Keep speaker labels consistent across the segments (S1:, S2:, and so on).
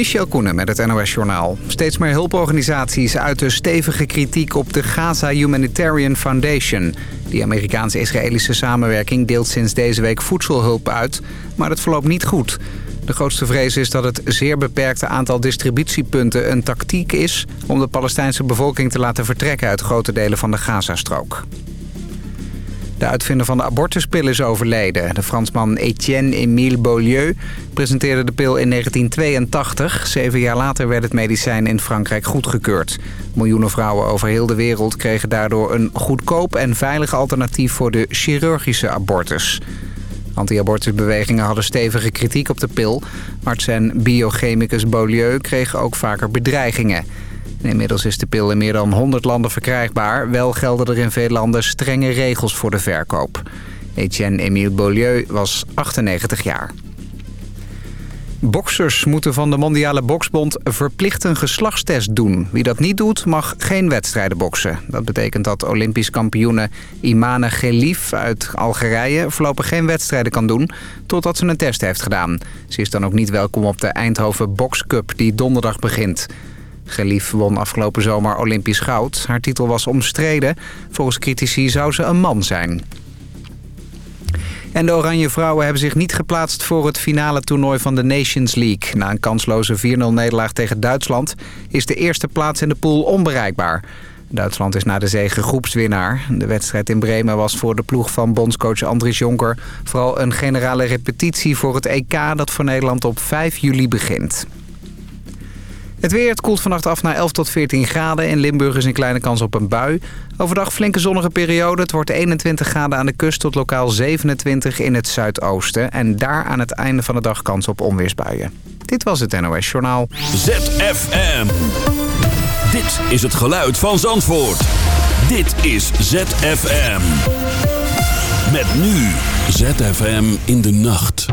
S1: Michel Koenen met het NOS-journaal. Steeds meer hulporganisaties uiten stevige kritiek op de Gaza Humanitarian Foundation. Die Amerikaans-Israëlische samenwerking deelt sinds deze week voedselhulp uit, maar het verloopt niet goed. De grootste vrees is dat het zeer beperkte aantal distributiepunten een tactiek is... om de Palestijnse bevolking te laten vertrekken uit grote delen van de Gazastrook. De uitvinder van de abortuspil is overleden. De Fransman Etienne-Émile Beaulieu presenteerde de pil in 1982. Zeven jaar later werd het medicijn in Frankrijk goedgekeurd. Miljoenen vrouwen over heel de wereld kregen daardoor een goedkoop en veilig alternatief voor de chirurgische abortus. Anti-abortusbewegingen hadden stevige kritiek op de pil. Arts en biochemicus Beaulieu kregen ook vaker bedreigingen. Inmiddels is de pil in meer dan 100 landen verkrijgbaar. Wel gelden er in veel landen strenge regels voor de verkoop. Etienne-Émile Beaulieu was 98 jaar. Boksers moeten van de Mondiale Boksbond verplicht een geslachtstest doen. Wie dat niet doet, mag geen wedstrijden boksen. Dat betekent dat Olympisch kampioene Imane Gelif uit Algerije... voorlopig geen wedstrijden kan doen totdat ze een test heeft gedaan. Ze is dan ook niet welkom op de Eindhoven Boxcup die donderdag begint. Gelief won afgelopen zomer Olympisch goud. Haar titel was omstreden. Volgens critici zou ze een man zijn. En de Oranje Vrouwen hebben zich niet geplaatst voor het finale toernooi van de Nations League. Na een kansloze 4-0 nederlaag tegen Duitsland is de eerste plaats in de pool onbereikbaar. Duitsland is na de zege groepswinnaar. De wedstrijd in Bremen was voor de ploeg van bondscoach Andries Jonker... vooral een generale repetitie voor het EK dat voor Nederland op 5 juli begint. Het weer, het koelt vannacht af naar 11 tot 14 graden. In Limburg is een kleine kans op een bui. Overdag flinke zonnige periode. Het wordt 21 graden aan de kust tot lokaal 27 in het zuidoosten. En daar aan het einde van de dag kans op onweersbuien. Dit was het NOS Journaal.
S2: ZFM. Dit is het geluid van Zandvoort. Dit is ZFM. Met nu ZFM in de nacht.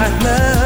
S3: I love.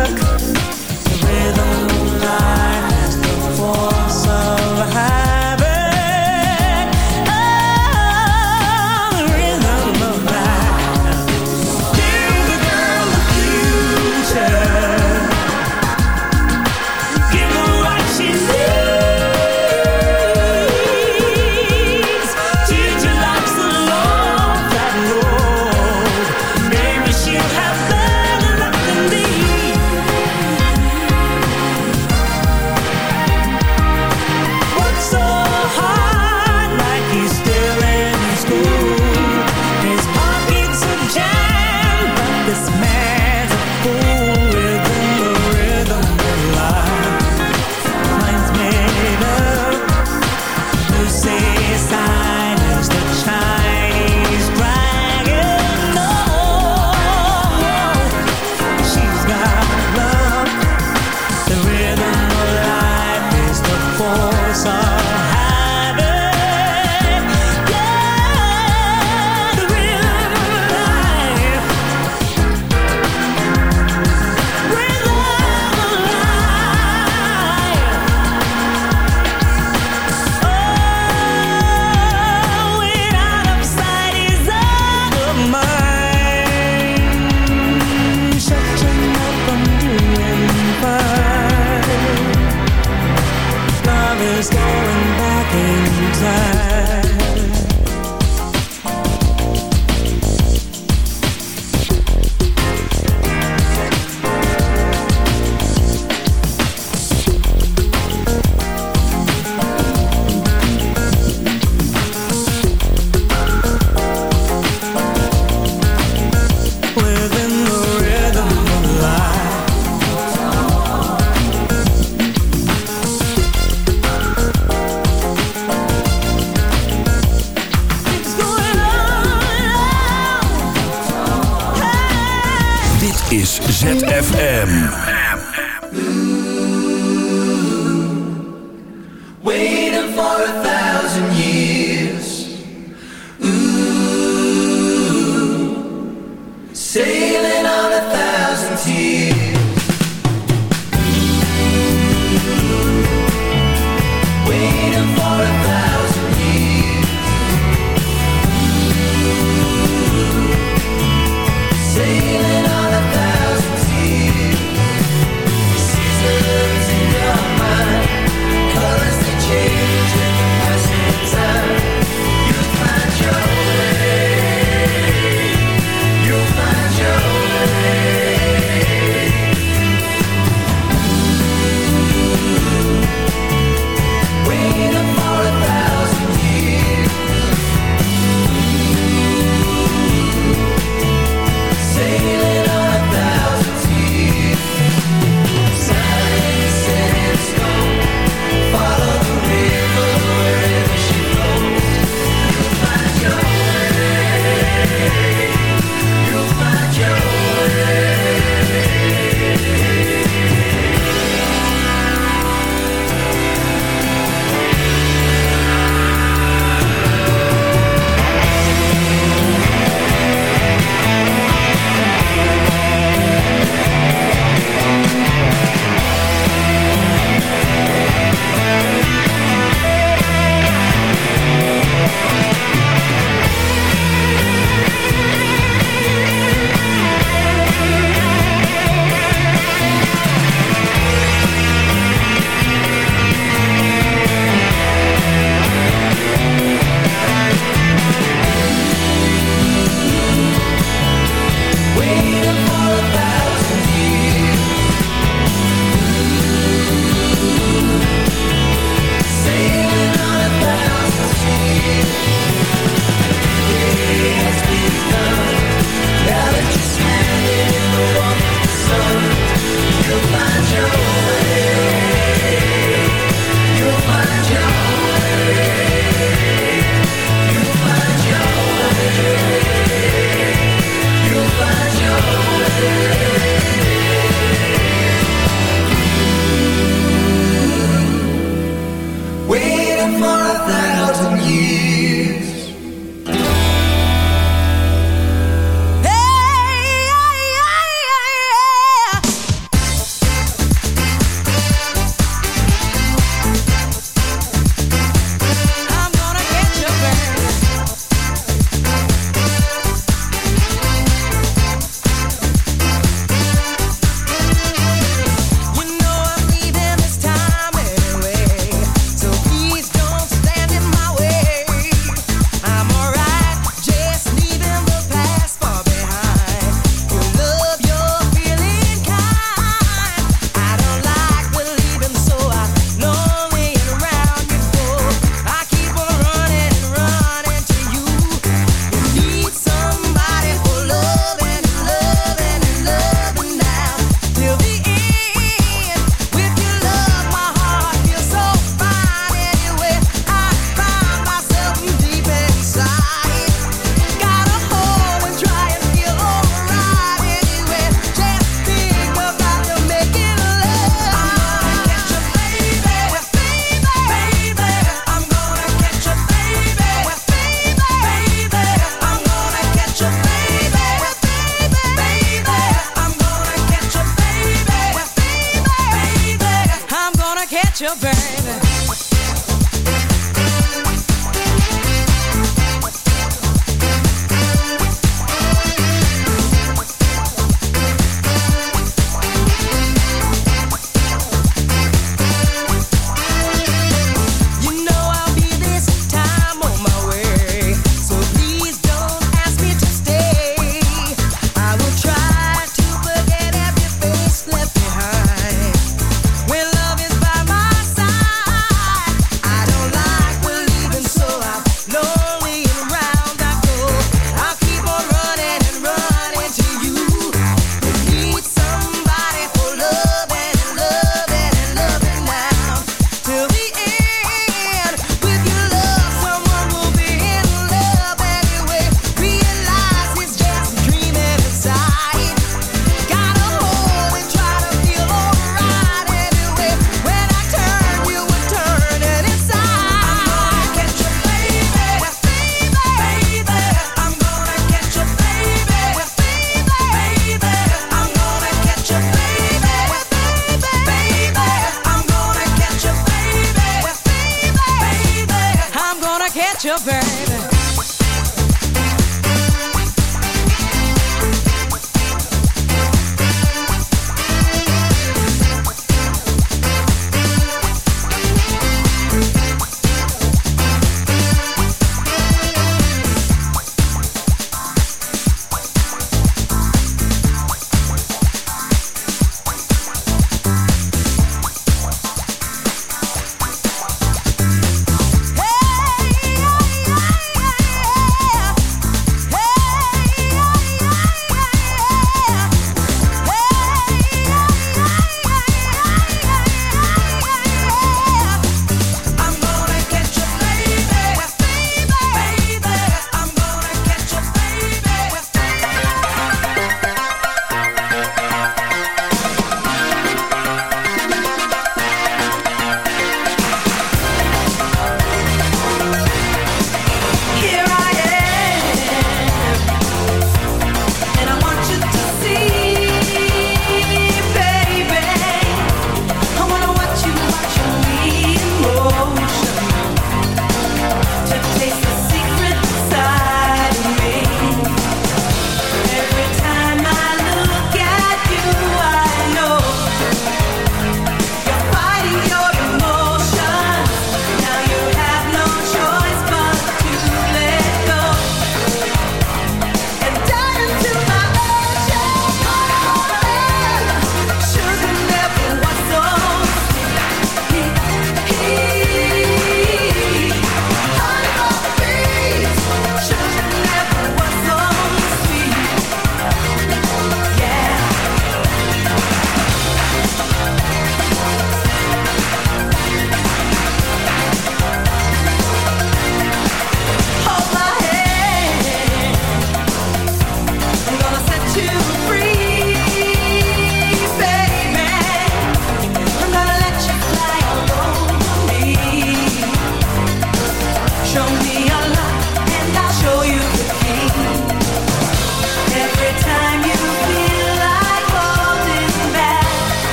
S3: your baby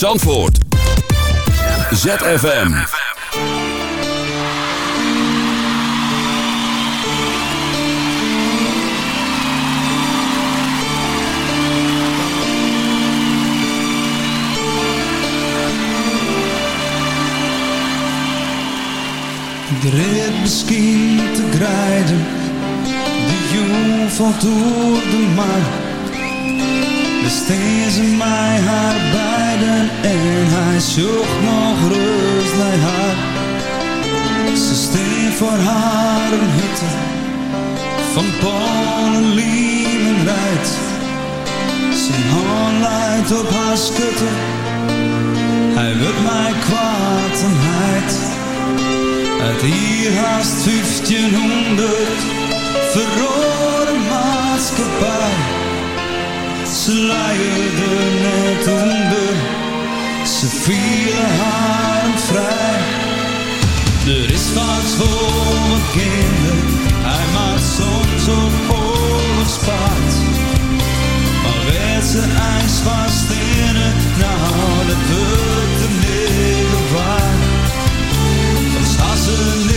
S2: Zandvoort. ZFM.
S4: Ik red misschien te grijden, de jong valt door de maan. Besteed ze mij haar beiden en hij zocht nog rust bij haar. Ze steen voor haar een hutte van Polen, lieven rijdt. Zijn hand leidt op haar schutte, hij wil mij kwaad en heid. Het hier haast 1500 verrode maatschappij. Ze leiden net onder, ze vielen haar vrij. Er is vaak voor wat kinderen, hij maakt soms op oorlogspaard. Maar werd ze ijs vast in het, nou dat wordt de hele waar. Dan staan ze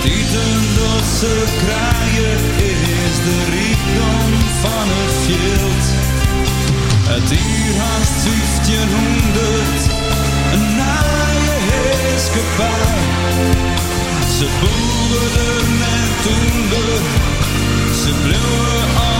S4: Dat ze krijgen is de rijkdom van het veld. Het uur haast 1500, een naaie heerskepaar. Ze boerden en toender, ze bleven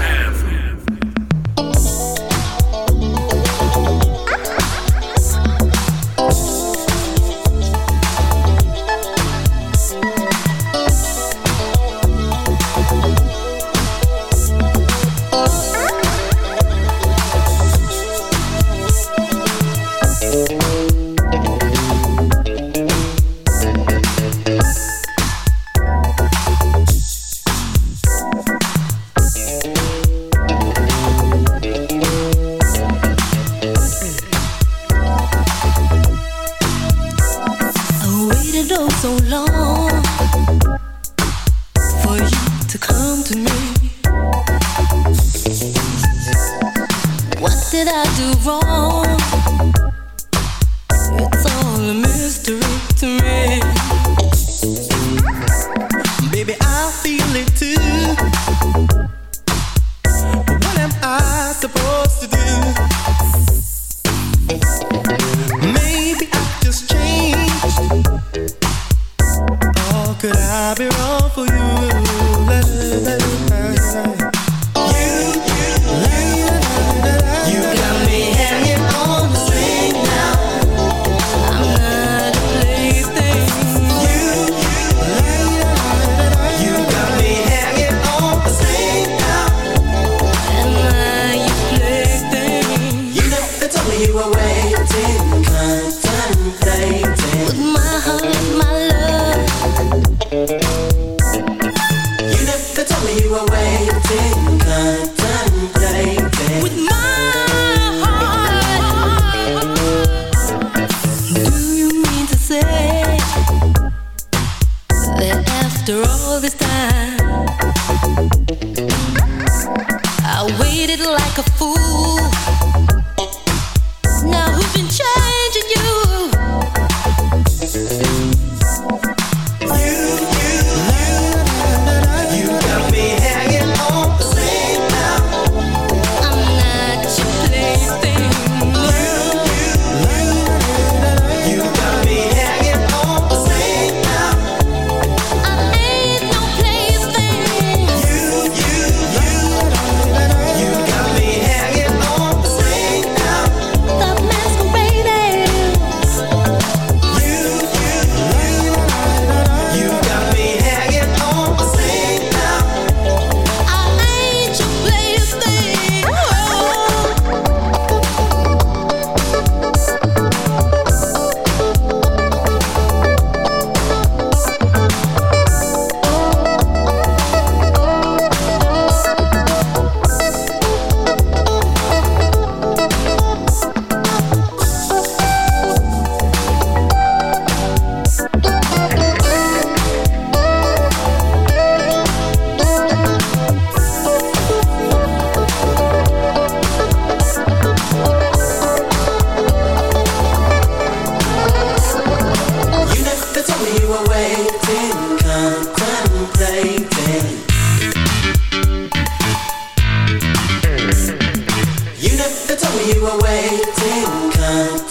S5: you were waiting. Come